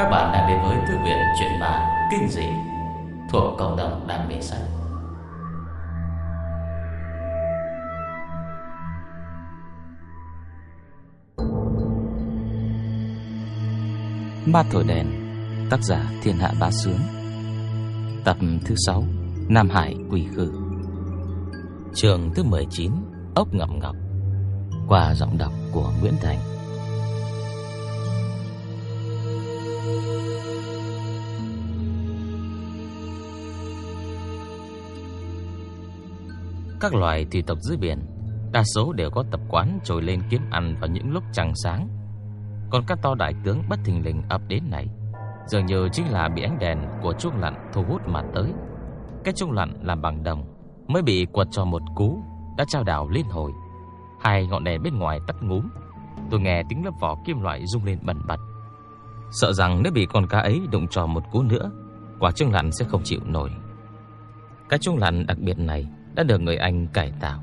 Các bạn đang đến với thư viện truyện ma kinh dị thuộc cộng đồng đam mê sách. Ma thổi đèn, tác giả Thiên Hạ Bá Sướng. Tập thứ 6, Nam Hải Quỷ Khư. Trường thứ 19, Ốc Ngậm Ngọc. Qua giọng đọc của Nguyễn Thành. Các loài thủy tộc dưới biển đa số đều có tập quán trồi lên kiếm ăn vào những lúc trăng sáng. Còn các to đại tướng bất thình lình ập đến này, dường như chính là bị ánh đèn của chuông lặn thu hút mà tới. Cái chuông lặn làm bằng đồng mới bị quật cho một cú đã trao đảo liên hồi. Hai ngọn đèn bên ngoài tắt ngúm. Tôi nghe tiếng lớp vỏ kim loại rung lên bần bật. Sợ rằng nếu bị con cá ấy đụng cho một cú nữa, quả chuông lặn sẽ không chịu nổi. Cái chuông lặn đặc biệt này đã được người Anh cải tạo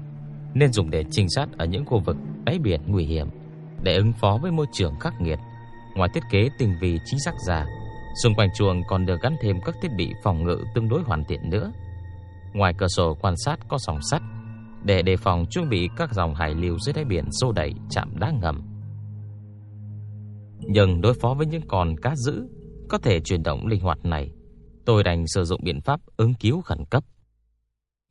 nên dùng để trinh sát ở những khu vực đáy biển nguy hiểm để ứng phó với môi trường khắc nghiệt. Ngoài thiết kế tinh vi chính xác ra, xung quanh chuồng còn được gắn thêm các thiết bị phòng ngự tương đối hoàn thiện nữa. Ngoài cửa sổ quan sát có sòng sắt để đề phòng chuẩn bị các dòng hải lưu dưới đáy biển xô đẩy chạm đá ngầm. Nhưng đối phó với những con cá dữ có thể chuyển động linh hoạt này, tôi đành sử dụng biện pháp ứng cứu khẩn cấp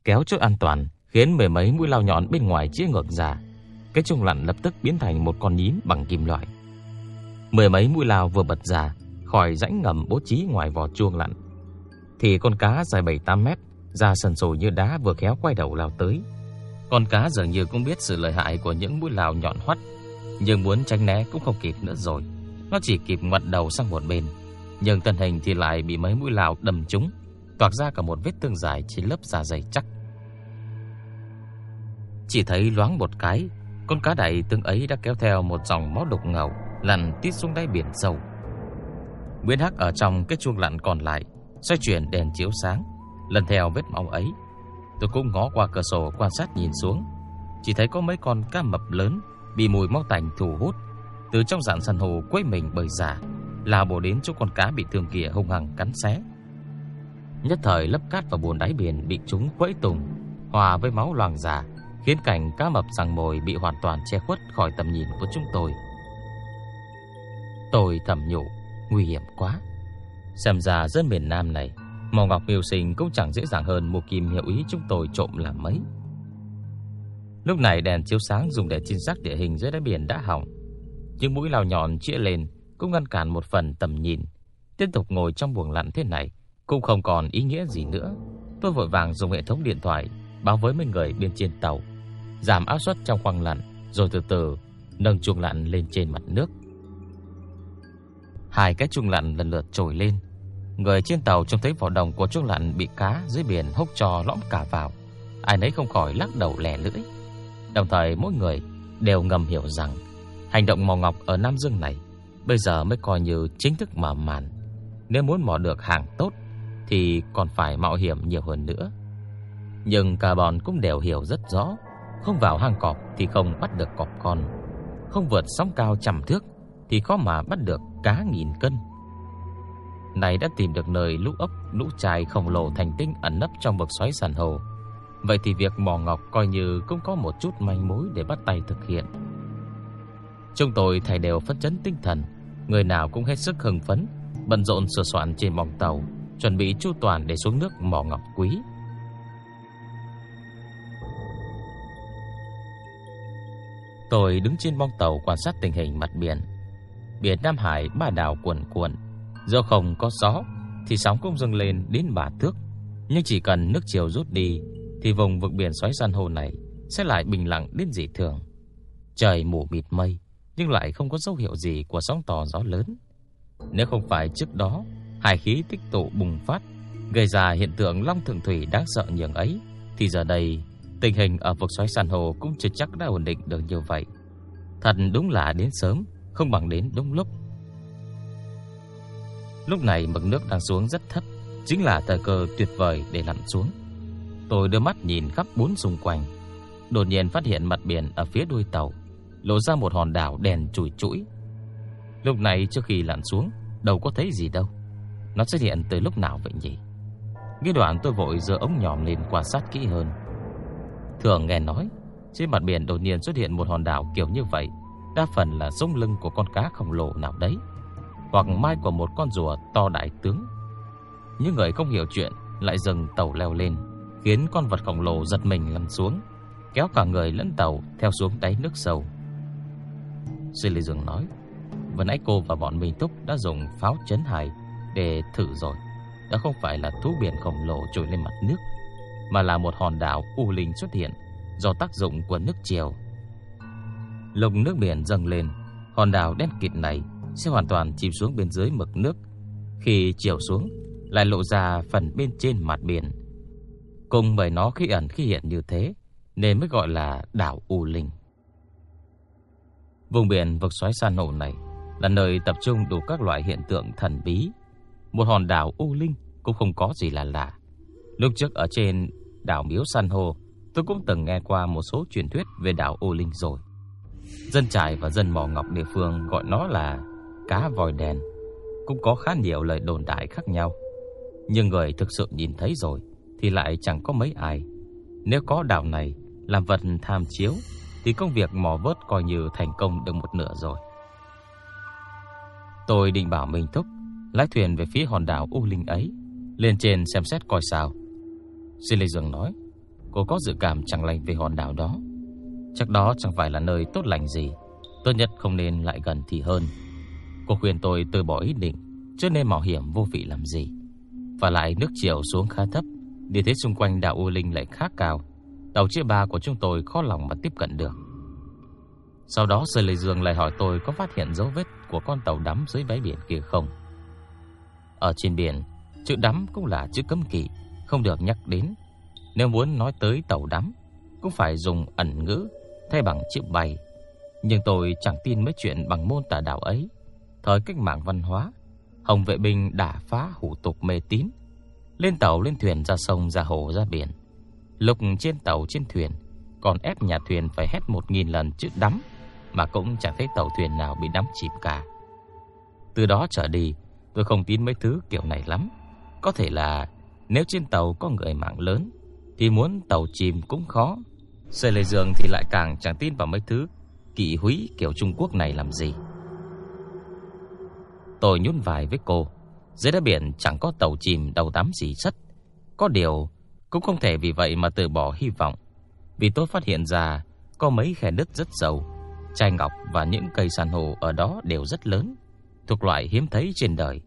kéo chốt an toàn, khiến mười mấy mũi lao nhọn bên ngoài chĩa ngược ra. Cái chung lặn lập tức biến thành một con nhím bằng kim loại. Mười mấy mũi lao vừa bật ra khỏi rãnh ngầm bố trí ngoài vỏ chuông lặn, thì con cá dài 7-8 mét ra sần sùi như đá vừa khéo quay đầu lao tới. Con cá dường như cũng biết sự lợi hại của những mũi lao nhọn hoắt, nhưng muốn tránh né cũng không kịp nữa rồi. Nó chỉ kịp ngoặt đầu sang một bên, nhưng thân hình thì lại bị mấy mũi lao đâm trúng, toạc ra cả một vết thương dài trên lớp da dày chắc. Chỉ thấy loáng một cái, con cá đại tương ấy đã kéo theo một dòng máu đục ngầu lặn tít xuống đáy biển sâu. Nguyễn Hắc ở trong cái chuông lặn còn lại, xoay chuyển đèn chiếu sáng, lần theo vết máu ấy. Tôi cũng ngó qua cửa sổ quan sát nhìn xuống, chỉ thấy có mấy con cá mập lớn bị mùi máu tanh thu hút từ trong dạng san hô quấy mình bơi ra, lao bổ đến chỗ con cá bị thương kia hung hăng cắn xé. Nhất thời lấp cát và bùn đáy biển bị chúng quấy tùng, hòa với máu loang già khiến cảnh cá mập sằng mồi bị hoàn toàn che khuất khỏi tầm nhìn của chúng tôi. Tôi thầm nhủ, nguy hiểm quá. Xem ra dân miền Nam này, màu ngọc miêu sinh cũng chẳng dễ dàng hơn một kim hiệu ý chúng tôi trộm làm mấy. Lúc này đèn chiếu sáng dùng để trinh sát địa hình dưới đáy biển đã hỏng. Những mũi lao nhọn chĩa lên cũng ngăn cản một phần tầm nhìn. Tiếp tục ngồi trong buồng lặn thế này cũng không còn ý nghĩa gì nữa. Tôi vội vàng dùng hệ thống điện thoại báo với mấy người bên trên tàu giảm áp suất trong khoang lặn, rồi từ từ nâng chuông lặn lên trên mặt nước. Hai cái chuông lặn lần lượt trồi lên. Người trên tàu trông thấy vỏ đồng của chuông lặn bị cá dưới biển hốc cho lõm cả vào. Ai nấy không khỏi lắc đầu lẻ lưỡi. Đồng thời mỗi người đều ngầm hiểu rằng hành động mò ngọc ở Nam Dương này bây giờ mới coi như chính thức mở màn. Nếu muốn mò được hàng tốt thì còn phải mạo hiểm nhiều hơn nữa. Nhưng cả bọn cũng đều hiểu rất rõ không vào hang cọp thì không bắt được cọp con. Không vượt sóng cao trăm thước Thì khó mà bắt được cá nghìn cân. Này đã tìm được nơi lũ ốc, lũ chài khổng lồ thành tinh ẩn nấp trong vực xoáy sàn hồ. Vậy thì việc mò ngọc coi như cũng có một chút manh mối để bắt tay thực hiện. Chúng tôi thầy đều phấn chấn tinh thần. Người nào cũng hết sức hưng phấn Bận rộn sửa soạn trên mỏng tàu Chuẩn bị chu toàn để xuống nước mò ngọc quý. Tôi đứng trên bong tàu quan sát tình hình mặt biển. Biển Nam Hải ba đảo cuộn cuộn, do không có gió thì sóng cũng dâng lên đến ba thước, nhưng chỉ cần nước chiều rút đi thì vùng vực biển xoáy san hô này sẽ lại bình lặng đến dị thường. Trời mù mịt mây, nhưng lại không có dấu hiệu gì của sóng to gió lớn. Nếu không phải trước đó hải khí tích tụ bùng phát, gây ra hiện tượng long thượng thủy đáng sợ nhường ấy, thì giờ đây Tình hình ở vực xoáy san hô cũng chưa chắc đã ổn định được như vậy. Thật đúng là đến sớm, không bằng đến đúng lúc. Lúc này mực nước đang xuống rất thấp, chính là thời cơ tuyệt vời để lặn xuống. Tôi đưa mắt nhìn khắp bốn xung quanh, đột nhiên phát hiện mặt biển ở phía đuôi tàu lộ ra một hòn đảo đèn chùi chũi. Lúc này trước khi lặn xuống, đâu có thấy gì đâu. Nó xuất hiện từ lúc nào vậy nhỉ? Nghe đoạn tôi vội giơ ống nhòm lên quan sát kỹ hơn. Thường nghe nói, trên mặt biển đột nhiên xuất hiện một hòn đảo kiểu như vậy, đa phần là sống lưng của con cá khổng lồ nào đấy, hoặc mai của một con rùa to đại tướng. Những người không hiểu chuyện lại dừng tàu leo lên, khiến con vật khổng lồ giật mình lăn xuống, kéo cả người lẫn tàu theo xuống đáy nước sâu. Sư Lê Dương nói, vừa nãy cô và bọn mình Túc đã dùng pháo chấn hải để thử rồi. đã không phải là thú biển khổng lồ trồi lên mặt nước, mà là một hòn đảo u linh xuất hiện do tác dụng của nước chiều. lục nước biển dâng lên, hòn đảo đen kịt này sẽ hoàn toàn chìm xuống bên dưới mực nước. Khi chiều xuống, lại lộ ra phần bên trên mặt biển. Cùng bởi nó khi ẩn khi hiện như thế, nên mới gọi là đảo U Linh. Vùng biển vực xoáy san hô này là nơi tập trung đủ các loại hiện tượng thần bí. Một hòn đảo U Linh cũng không có gì là lạ. Lúc trước ở trên đảo Miếu San Hô, tôi cũng từng nghe qua một số truyền thuyết về đảo Ô Linh rồi. Dân trại và dân mỏ ngọc địa phương gọi nó là cá vòi đèn, cũng có khá nhiều lời đồn đại khác nhau. Nhưng người thực sự nhìn thấy rồi thì lại chẳng có mấy ai. Nếu có đảo này làm vật tham chiếu thì công việc mò vớt coi như thành công được một nửa rồi. Tôi định bảo Minh Thúc lái thuyền về phía hòn đảo U Linh ấy, lên trên xem xét coi sao. Xin Lê Dương nói, cô có dự cảm chẳng lành về hòn đảo đó. Chắc đó chẳng phải là nơi tốt lành gì, tốt nhất không nên lại gần thì hơn. Cô khuyên tôi từ bỏ ý định, chứ nên mạo hiểm vô vị làm gì. Và lại nước chiều xuống khá thấp, địa thế xung quanh đảo U Linh lại khá cao. Tàu chia ba của chúng tôi khó lòng mà tiếp cận được. Sau đó Sơ Lê Dương lại hỏi tôi có phát hiện dấu vết của con tàu đắm dưới đáy biển kia không. Ở trên biển, chữ đắm cũng là chữ cấm kỵ, không được nhắc đến. Nếu muốn nói tới tàu đắm, cũng phải dùng ẩn ngữ thay bằng chữ bày. Nhưng tôi chẳng tin mấy chuyện bằng môn tà đạo ấy. Thời cách mạng văn hóa, Hồng vệ binh đã phá hủ tục mê tín. Lên tàu, lên thuyền, ra sông, ra hồ, ra biển. Lục trên tàu, trên thuyền, còn ép nhà thuyền phải hét một nghìn lần chữ đắm, mà cũng chẳng thấy tàu thuyền nào bị đắm chìm cả. Từ đó trở đi, tôi không tin mấy thứ kiểu này lắm. Có thể là nếu trên tàu có người mạng lớn, thì muốn tàu chìm cũng khó. Xây lề giường thì lại càng chẳng tin vào mấy thứ kỵ húy kiểu Trung Quốc này làm gì. Tôi nhún vai với cô. Dưới đáy biển chẳng có tàu chìm đầu tắm gì sắt Có điều, cũng không thể vì vậy mà từ bỏ hy vọng. Vì tôi phát hiện ra có mấy khe nứt rất sâu. Chai ngọc và những cây san hô ở đó đều rất lớn. Thuộc loại hiếm thấy trên đời.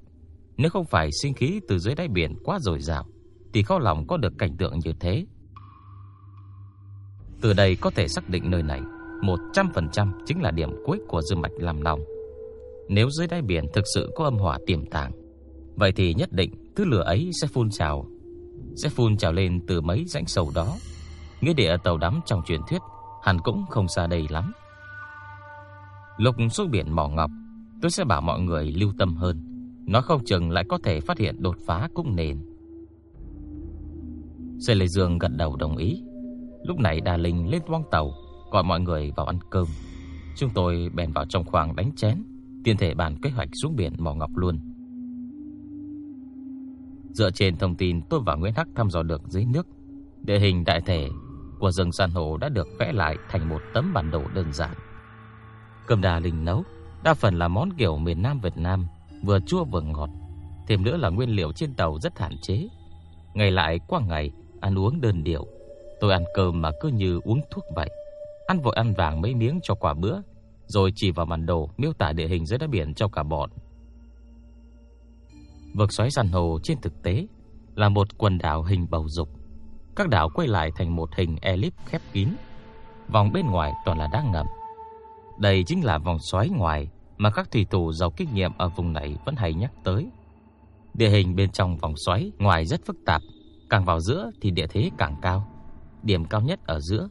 Nếu không phải sinh khí từ dưới đáy biển quá dồi dào, thì khó lòng có được cảnh tượng như thế. Từ đây có thể xác định nơi này 100% chính là điểm cuối của dương mạch làm lòng. Nếu dưới đáy biển thực sự có âm hỏa tiềm tàng, vậy thì nhất định thứ lửa ấy sẽ phun trào, sẽ phun trào lên từ mấy rãnh sầu đó. Nghĩa địa tàu đắm trong truyền thuyết hẳn cũng không xa đây lắm. Lục xuống biển mỏ ngọc, tôi sẽ bảo mọi người lưu tâm hơn. Nó không chừng lại có thể phát hiện đột phá cũng nên. xe Lê Dương gật đầu đồng ý. Lúc này Đà Linh lên toang tàu, gọi mọi người vào ăn cơm. Chúng tôi bèn vào trong khoang đánh chén, tiên thể bàn kế hoạch xuống biển mò ngọc luôn. Dựa trên thông tin tôi và Nguyễn Hắc thăm dò được dưới nước, địa hình đại thể của rừng san hô đã được vẽ lại thành một tấm bản đồ đơn giản. Cơm Đà Linh nấu, đa phần là món kiểu miền Nam Việt Nam, vừa chua vừa ngọt. Thêm nữa là nguyên liệu trên tàu rất hạn chế. Ngày lại qua ngày, ăn uống đơn điệu. Tôi ăn cơm mà cứ như uống thuốc vậy. Ăn vội ăn vàng mấy miếng cho quả bữa, rồi chỉ vào bản đồ miêu tả địa hình dưới đáy biển cho cả bọn. Vực xoáy san hô trên thực tế là một quần đảo hình bầu dục. Các đảo quay lại thành một hình elip khép kín. Vòng bên ngoài toàn là đá ngầm. Đây chính là vòng xoáy ngoài mà các thủy thủ giàu kinh nghiệm ở vùng này vẫn hay nhắc tới. Địa hình bên trong vòng xoáy ngoài rất phức tạp, càng vào giữa thì địa thế càng cao. Điểm cao nhất ở giữa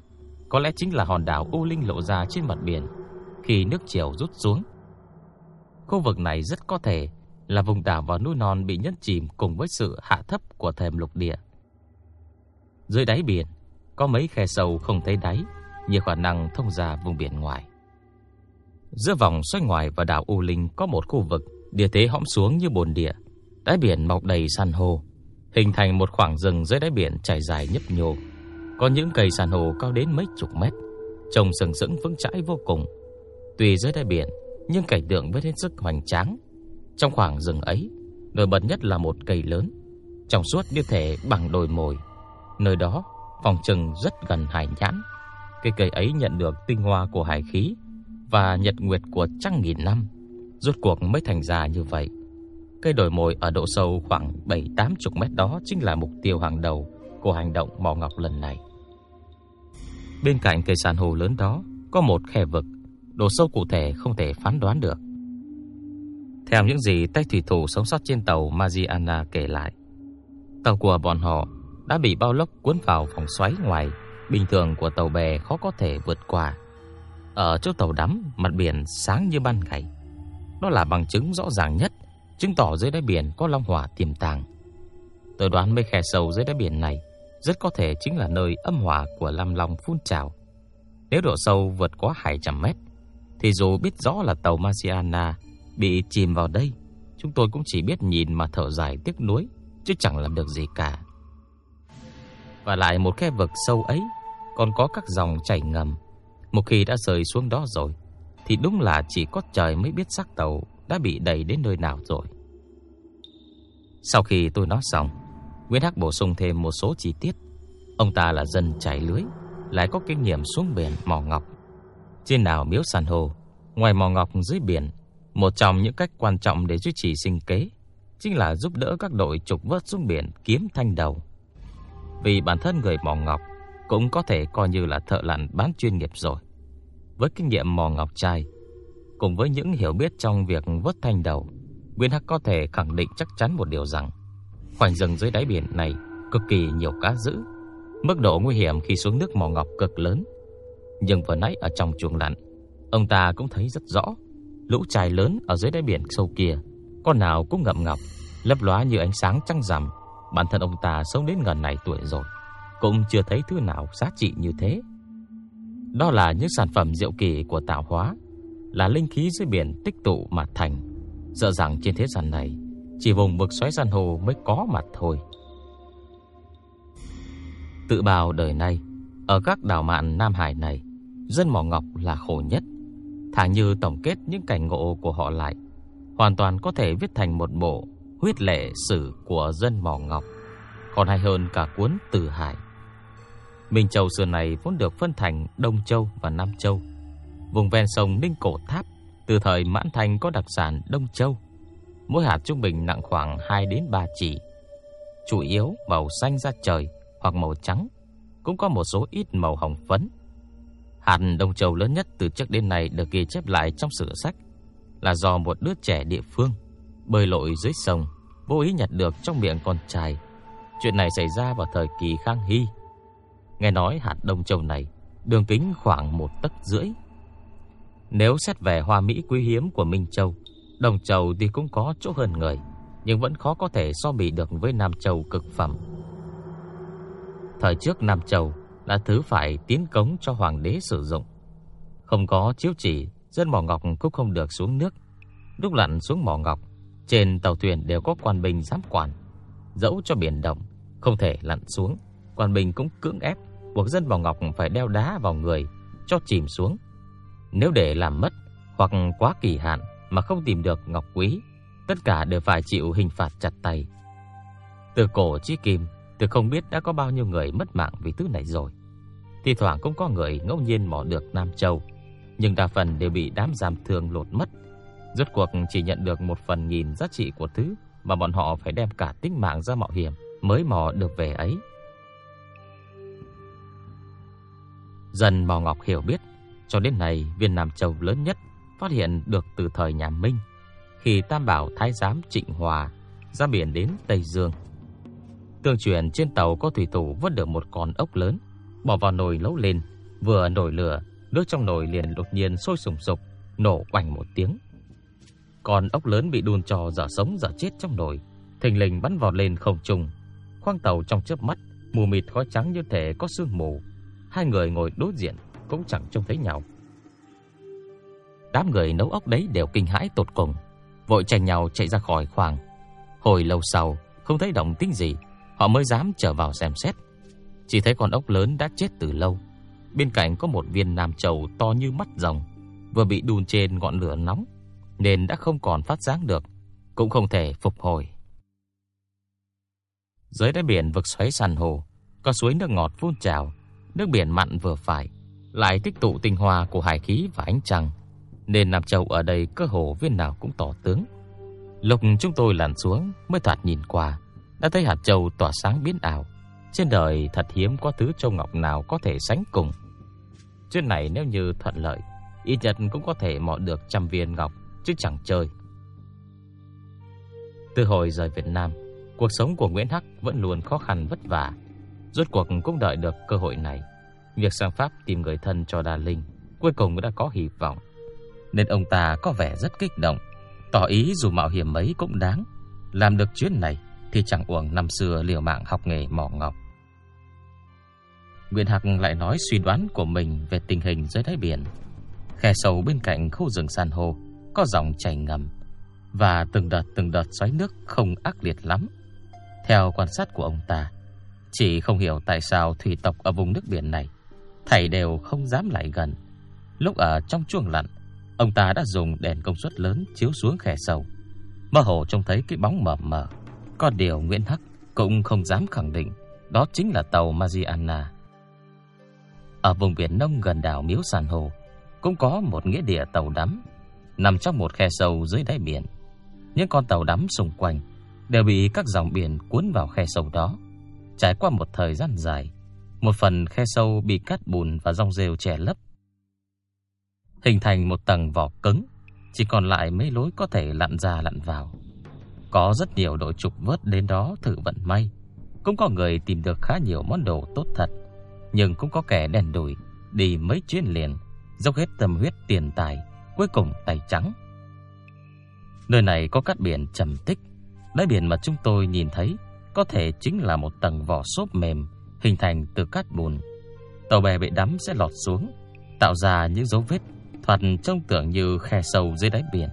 có lẽ chính là hòn đảo U Linh lộ ra trên mặt biển khi nước chiều rút xuống. Khu vực này rất có thể là vùng đảo và núi non bị nhấn chìm cùng với sự hạ thấp của thềm lục địa. Dưới đáy biển có mấy khe sâu không thấy đáy, nhiều khả năng thông ra vùng biển ngoài. Giữa vòng xoay ngoài và đảo U Linh có một khu vực Địa thế hõm xuống như bồn địa, đáy biển mọc đầy san hô, hình thành một khoảng rừng dưới đáy biển trải dài nhấp nhô. Có những cây san hô cao đến mấy chục mét, trông sừng sững vững chãi vô cùng. Tuy dưới đáy biển, nhưng cảnh tượng vẫn hết sức hoành tráng. Trong khoảng rừng ấy, nổi bật nhất là một cây lớn, trong suốt như thể bằng đồi mồi. Nơi đó, phòng trừng rất gần hải nhãn. Cây cây ấy nhận được tinh hoa của hải khí và nhật nguyệt của trăm nghìn năm, rốt cuộc mới thành ra như vậy. Cây đồi mồi ở độ sâu khoảng 7-80 mét đó chính là mục tiêu hàng đầu của hành động mò ngọc lần này. Bên cạnh cây san hô lớn đó có một khe vực, độ sâu cụ thể không thể phán đoán được. Theo những gì tay thủy thủ sống sót trên tàu Mariana kể lại, tàu của bọn họ đã bị bao lốc cuốn vào vòng xoáy ngoài bình thường của tàu bè khó có thể vượt qua. Ở chỗ tàu đắm, mặt biển sáng như ban ngày. Đó là bằng chứng rõ ràng nhất, chứng tỏ dưới đáy biển có long hỏa tiềm tàng. Tôi đoán mấy khe sâu dưới đáy biển này rất có thể chính là nơi âm hỏa của Lam Long phun trào. Nếu độ sâu vượt quá 200 mét, thì dù biết rõ là tàu Marciana bị chìm vào đây, chúng tôi cũng chỉ biết nhìn mà thở dài tiếc nuối, chứ chẳng làm được gì cả. Và lại một khe vực sâu ấy còn có các dòng chảy ngầm. Một khi đã rời xuống đó rồi, thì đúng là chỉ có trời mới biết xác tàu đã bị đẩy đến nơi nào rồi. Sau khi tôi nói xong, Nguyễn Hắc bổ sung thêm một số chi tiết. Ông ta là dân chảy lưới, lại có kinh nghiệm xuống biển mò ngọc. Trên nào miếu san hô, ngoài mò ngọc dưới biển, một trong những cách quan trọng để duy trì sinh kế chính là giúp đỡ các đội trục vớt xuống biển kiếm thanh đầu. Vì bản thân người mò ngọc cũng có thể coi như là thợ lặn bán chuyên nghiệp rồi. Với kinh nghiệm mò ngọc trai, cùng với những hiểu biết trong việc vớt thanh đầu, Nguyên Hắc có thể khẳng định chắc chắn một điều rằng khoảnh rừng dưới đáy biển này cực kỳ nhiều cá dữ, mức độ nguy hiểm khi xuống nước mò ngọc cực lớn. Nhưng vừa nãy ở trong chuồng lặn, ông ta cũng thấy rất rõ, lũ chài lớn ở dưới đáy biển sâu kia, con nào cũng ngậm ngọc, lấp lóa như ánh sáng trăng rằm. Bản thân ông ta sống đến gần này tuổi rồi, cũng chưa thấy thứ nào giá trị như thế. Đó là những sản phẩm diệu kỳ của tạo hóa, là linh khí dưới biển tích tụ mà thành. Sợ rằng trên thế gian này chỉ vùng vực xoáy san hô mới có mặt thôi. Tự bào đời nay, ở các đảo mạn Nam Hải này, dân mỏ ngọc là khổ nhất. Thả như tổng kết những cảnh ngộ của họ lại, hoàn toàn có thể viết thành một bộ huyết lệ sử của dân mỏ ngọc, còn hay hơn cả cuốn Từ Hải. Minh Châu xưa này vốn được phân thành Đông Châu và Nam Châu. Vùng ven sông Ninh Cổ Tháp từ thời Mãn Thanh có đặc sản Đông Châu. Mỗi hạt trung bình nặng khoảng 2 đến 3 chỉ. Chủ yếu màu xanh da trời hoặc màu trắng, cũng có một số ít màu hồng phấn. Hạt Đông Châu lớn nhất từ trước đến nay được ghi chép lại trong sử sách là do một đứa trẻ địa phương bơi lội dưới sông, vô ý nhặt được trong miệng con trai. Chuyện này xảy ra vào thời kỳ Khang Hy. Nghe nói hạt Đông Châu này đường kính khoảng một tấc rưỡi. Nếu xét về hoa mỹ quý hiếm của Minh Châu, đồng Châu thì cũng có chỗ hơn người, nhưng vẫn khó có thể so bì được với Nam Châu cực phẩm. Thời trước Nam Châu là thứ phải tiến cống cho hoàng đế sử dụng. Không có chiếu chỉ, dân mỏ ngọc cũng không được xuống nước. Lúc lặn xuống mỏ ngọc, trên tàu thuyền đều có quan binh giám quản. Dẫu cho biển động, không thể lặn xuống, quan binh cũng cưỡng ép buộc dân mỏ ngọc phải đeo đá vào người cho chìm xuống. Nếu để làm mất hoặc quá kỳ hạn mà không tìm được ngọc quý, tất cả đều phải chịu hình phạt chặt tay. Từ cổ chí kim, tôi không biết đã có bao nhiêu người mất mạng vì thứ này rồi. Thì thoảng cũng có người ngẫu nhiên mò được Nam Châu, nhưng đa phần đều bị đám giam thương lột mất. Rốt cuộc chỉ nhận được một phần nghìn giá trị của thứ mà bọn họ phải đem cả tính mạng ra mạo hiểm mới mò được về ấy. Dần Bảo Ngọc hiểu biết, cho đến nay viên Nam Châu lớn nhất phát hiện được từ thời nhà Minh, khi Tam Bảo Thái Giám Trịnh Hòa ra biển đến Tây Dương. Tương truyền trên tàu có thủy thủ vớt được một con ốc lớn, bỏ vào nồi nấu lên, vừa nổi lửa, nước trong nồi liền đột nhiên sôi sùng sục, nổ quanh một tiếng. Con ốc lớn bị đun trò dở sống dở chết trong nồi, thình lình bắn vọt lên không trung. Khoang tàu trong chớp mắt, mù mịt khói trắng như thể có sương mù. Hai người ngồi đối diện cũng chẳng trông thấy nhau. Đám người nấu ốc đấy đều kinh hãi tột cùng. vội chạy nhau chạy ra khỏi khoang. Hồi lâu sau, không thấy động tĩnh gì, họ mới dám trở vào xem xét. Chỉ thấy con ốc lớn đã chết từ lâu. Bên cạnh có một viên nam chầu to như mắt rồng, vừa bị đun trên ngọn lửa nóng, nên đã không còn phát sáng được, cũng không thể phục hồi. Dưới đáy biển vực xoáy san hô, có suối nước ngọt phun trào, nước biển mặn vừa phải, lại tích tụ tinh hoa của hải khí và ánh trăng, nên Nam Châu ở đây cơ hồ viên nào cũng tỏ tướng. Lúc chúng tôi lặn xuống mới thoạt nhìn qua, đã thấy hạt châu tỏa sáng biến ảo. Trên đời thật hiếm có thứ châu ngọc nào có thể sánh cùng. Chuyện này nếu như thuận lợi, ít nhất cũng có thể mò được trăm viên ngọc, chứ chẳng chơi. Từ hồi rời Việt Nam, cuộc sống của Nguyễn Hắc vẫn luôn khó khăn vất vả. Rốt cuộc cũng đợi được cơ hội này. Việc sang Pháp tìm người thân cho Đà Linh cuối cùng đã có hy vọng. Nên ông ta có vẻ rất kích động, tỏ ý dù mạo hiểm mấy cũng đáng. Làm được chuyến này thì chẳng uổng năm xưa liều mạng học nghề mỏ ngọc. Nguyễn Hạc lại nói suy đoán của mình về tình hình dưới đáy biển. Khe sâu bên cạnh khu rừng san hô có dòng chảy ngầm và từng đợt từng đợt xoáy nước không ác liệt lắm. Theo quan sát của ông ta, chỉ không hiểu tại sao thủy tộc ở vùng nước biển này thảy đều không dám lại gần. Lúc ở trong chuồng lặn, ông ta đã dùng đèn công suất lớn chiếu xuống khe sâu. Mơ hồ trông thấy cái bóng mờ mờ. Có điều Nguyễn Hắc cũng không dám khẳng định đó chính là tàu Mariana. Ở vùng biển nông gần đảo Miếu San Hồ cũng có một nghĩa địa tàu đắm nằm trong một khe sâu dưới đáy biển. Những con tàu đắm xung quanh đều bị các dòng biển cuốn vào khe sâu đó. Trải qua một thời gian dài, một phần khe sâu bị cát bùn và rong rêu che lấp, hình thành một tầng vỏ cứng, chỉ còn lại mấy lối có thể lặn ra lặn vào. Có rất nhiều đội trục vớt đến đó thử vận may, cũng có người tìm được khá nhiều món đồ tốt thật, nhưng cũng có kẻ đèn đùi đi mấy chuyến liền, dốc hết tâm huyết tiền tài, cuối cùng tay trắng. Nơi này có cát biển trầm tích, đáy biển mà chúng tôi nhìn thấy có thể chính là một tầng vỏ xốp mềm hình thành từ cát bùn. Tàu bè bị đắm sẽ lọt xuống, tạo ra những dấu vết thoạt trông tưởng như khe sâu dưới đáy biển.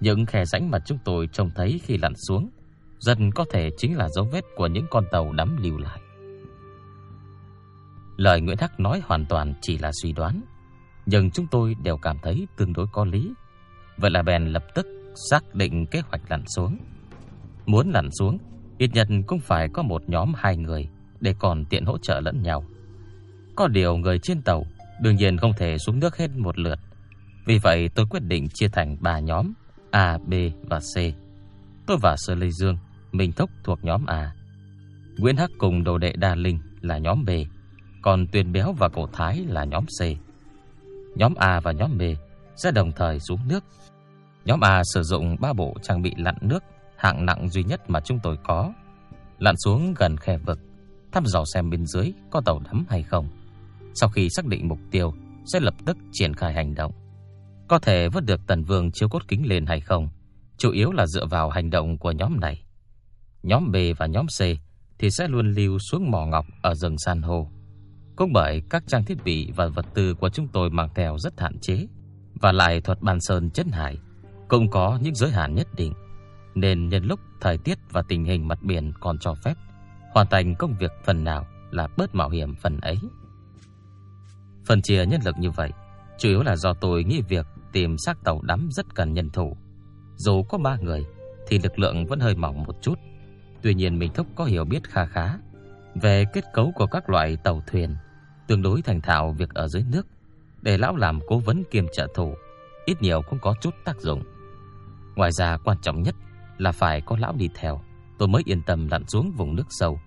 Những khe rãnh mà chúng tôi trông thấy khi lặn xuống, dần có thể chính là dấu vết của những con tàu đắm lưu lại. Lời Nguyễn Hắc nói hoàn toàn chỉ là suy đoán, nhưng chúng tôi đều cảm thấy tương đối có lý. Vậy là bèn lập tức xác định kế hoạch lặn xuống. Muốn lặn xuống, ít nhất cũng phải có một nhóm hai người để còn tiện hỗ trợ lẫn nhau. Có điều người trên tàu đương nhiên không thể xuống nước hết một lượt. Vì vậy tôi quyết định chia thành ba nhóm A, B và C. Tôi và Sơ Lê Dương, Minh Thúc thuộc nhóm A. Nguyễn Hắc cùng đồ đệ Đa Linh là nhóm B, còn Tuyền Béo và Cổ Thái là nhóm C. Nhóm A và nhóm B sẽ đồng thời xuống nước. Nhóm A sử dụng ba bộ trang bị lặn nước hạng nặng duy nhất mà chúng tôi có. Lặn xuống gần khe vực, thăm dò xem bên dưới có tàu đắm hay không. Sau khi xác định mục tiêu, sẽ lập tức triển khai hành động. Có thể vớt được Tần Vương chiếu cốt kính lên hay không, chủ yếu là dựa vào hành động của nhóm này. Nhóm B và nhóm C thì sẽ luôn lưu xuống mỏ ngọc ở rừng san hô. Cũng bởi các trang thiết bị và vật tư của chúng tôi mang theo rất hạn chế, và lại thuật bàn sơn chất hải cũng có những giới hạn nhất định, nên nhân lúc thời tiết và tình hình mặt biển còn cho phép, hoàn thành công việc phần nào là bớt mạo hiểm phần ấy. Phần chia nhân lực như vậy, chủ yếu là do tôi nghĩ việc tìm xác tàu đắm rất cần nhân thủ. Dù có ba người thì lực lượng vẫn hơi mỏng một chút. Tuy nhiên mình thúc có hiểu biết kha khá về kết cấu của các loại tàu thuyền, tương đối thành thạo việc ở dưới nước, để lão làm cố vấn kiêm trợ thủ, ít nhiều cũng có chút tác dụng. Ngoài ra quan trọng nhất là phải có lão đi theo, tôi mới yên tâm lặn xuống vùng nước sâu.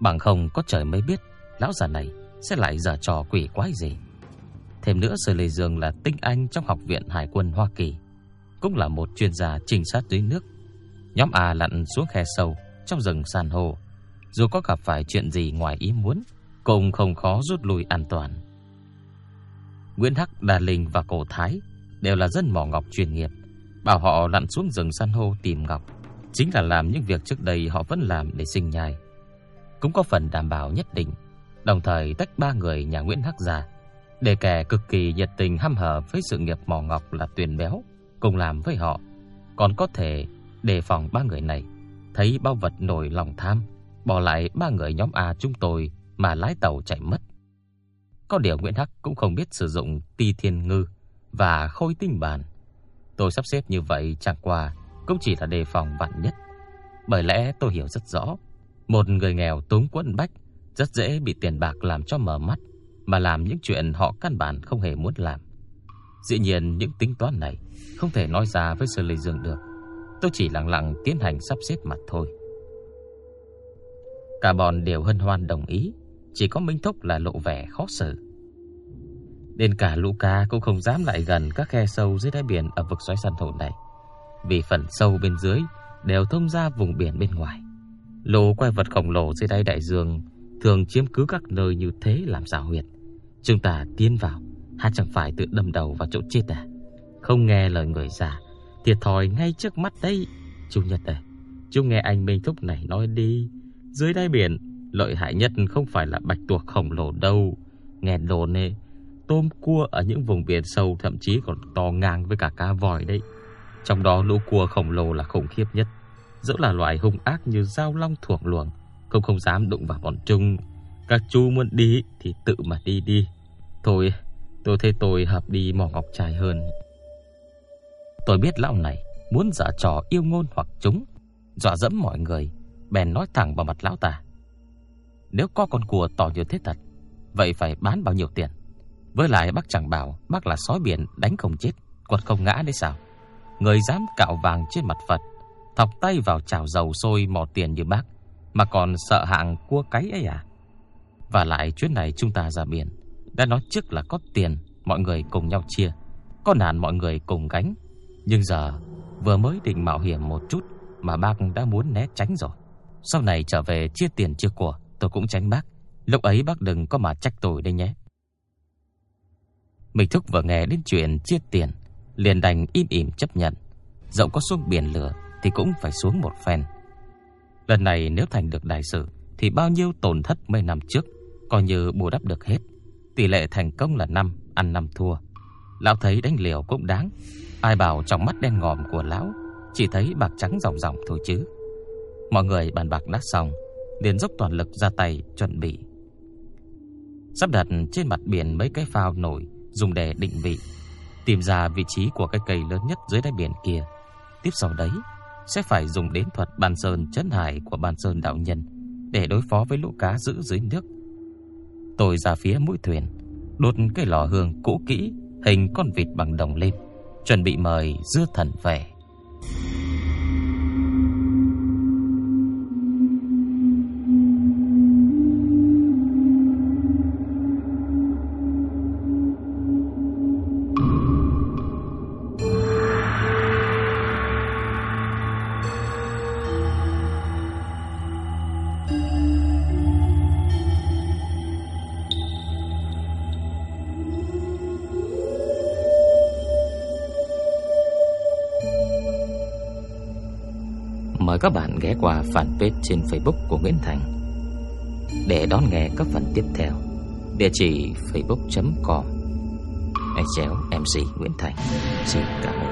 Bằng không có trời mới biết lão già này sẽ lại giở trò quỷ quái gì. Thêm nữa Sở Lê Dương là tinh anh trong học viện Hải quân Hoa Kỳ, cũng là một chuyên gia trinh sát dưới nước. Nhóm A lặn xuống khe sâu trong rừng san hô, dù có gặp phải chuyện gì ngoài ý muốn, cũng không khó rút lui an toàn. Nguyễn Hắc, Đà Linh và Cổ Thái đều là dân mỏ ngọc chuyên nghiệp, bảo họ lặn xuống rừng san hô tìm ngọc, chính là làm những việc trước đây họ vẫn làm để sinh nhai. Cũng có phần đảm bảo nhất định Đồng thời tách ba người nhà Nguyễn Hắc ra Để kẻ cực kỳ nhiệt tình hăm hở Với sự nghiệp mỏ ngọc là Tuyền Béo Cùng làm với họ còn có thể đề phòng ba người này thấy bao vật nổi lòng tham, bỏ lại ba người nhóm A chúng tôi mà lái tàu chạy mất. Có điều Nguyễn Hắc cũng không biết sử dụng ti thiên ngư và khôi tinh bàn. Tôi sắp xếp như vậy chẳng qua cũng chỉ là đề phòng vạn nhất. Bởi lẽ tôi hiểu rất rõ, một người nghèo túng quẫn bách rất dễ bị tiền bạc làm cho mở mắt, mà làm những chuyện họ căn bản không hề muốn làm. Dĩ nhiên những tính toán này không thể nói ra với Sơ Lê Dương được. Tôi chỉ lặng lặng tiến hành sắp xếp mặt thôi. Cả bọn đều hân hoan đồng ý, chỉ có Minh Thúc là lộ vẻ khó xử nên cả lũ cá cũng không dám lại gần các khe sâu dưới đáy biển ở vực xoáy san hô này, vì phần sâu bên dưới đều thông ra vùng biển bên ngoài. lũ quái vật khổng lồ dưới đáy đại dương thường chiếm cứ các nơi như thế làm sao huyệt. Chúng ta tiến vào, há chẳng phải tự đâm đầu vào chỗ chết à? Không nghe lời người già, thiệt thòi ngay trước mắt đây. Chú Nhật à, chú nghe anh Minh Thúc này nói đi. Dưới đáy biển, lợi hại nhất không phải là bạch tuộc khổng lồ đâu. Nghe đồn nè, tôm cua ở những vùng biển sâu thậm chí còn to ngang với cả cá vòi đấy. Trong đó lũ cua khổng lồ là khủng khiếp nhất. Dẫu là loài hung ác như dao long thuộc luồng, không không dám đụng vào bọn chúng. Các chú muốn đi thì tự mà đi đi. Thôi, tôi thấy tôi hợp đi mỏ ngọc trai hơn. Tôi biết lão này muốn giả trò yêu ngôn hoặc chúng, dọa dẫm mọi người, bèn nói thẳng vào mặt lão ta. Nếu có con cua to như thế thật, vậy phải bán bao nhiêu tiền? Với lại bác chẳng bảo bác là sói biển đánh không chết, quật không ngã đấy sao? Người dám cạo vàng trên mặt Phật, thọc tay vào chảo dầu sôi mò tiền như bác, mà còn sợ hạng cua cái ấy à? Và lại chuyến này chúng ta ra biển, đã nói trước là có tiền, mọi người cùng nhau chia, có nạn mọi người cùng gánh. Nhưng giờ vừa mới định mạo hiểm một chút mà bác đã muốn né tránh rồi. Sau này trở về chia tiền chia của, tôi cũng tránh bác. Lúc ấy bác đừng có mà trách tôi đây nhé. Mình thúc vừa nghe đến chuyện chia tiền, liền đành im ỉm chấp nhận. Dẫu có xuống biển lửa thì cũng phải xuống một phen. Lần này nếu thành được đại sự thì bao nhiêu tổn thất mấy năm trước coi như bù đắp được hết. Tỷ lệ thành công là 5, ăn 5 thua. Lão thấy đánh liều cũng đáng. Ai bảo trong mắt đen ngòm của lão chỉ thấy bạc trắng ròng ròng thôi chứ. Mọi người bàn bạc đã xong, liền dốc toàn lực ra tay chuẩn bị. Sắp đặt trên mặt biển mấy cái phao nổi dùng để định vị, tìm ra vị trí của cái cây lớn nhất dưới đáy biển kia. Tiếp sau đấy sẽ phải dùng đến thuật bàn sơn chấn hải của bàn sơn đạo nhân để đối phó với lũ cá giữ dưới nước. Tôi ra phía mũi thuyền, đốt cái lò hương cũ kỹ hình con vịt bằng đồng lên, chuẩn bị mời dư thần về. Các bạn ghé qua fanpage trên Facebook của Nguyễn Thành để đón nghe các phần tiếp theo. Địa chỉ facebook.com chéo MC Nguyễn Thành. Xin cảm ơn.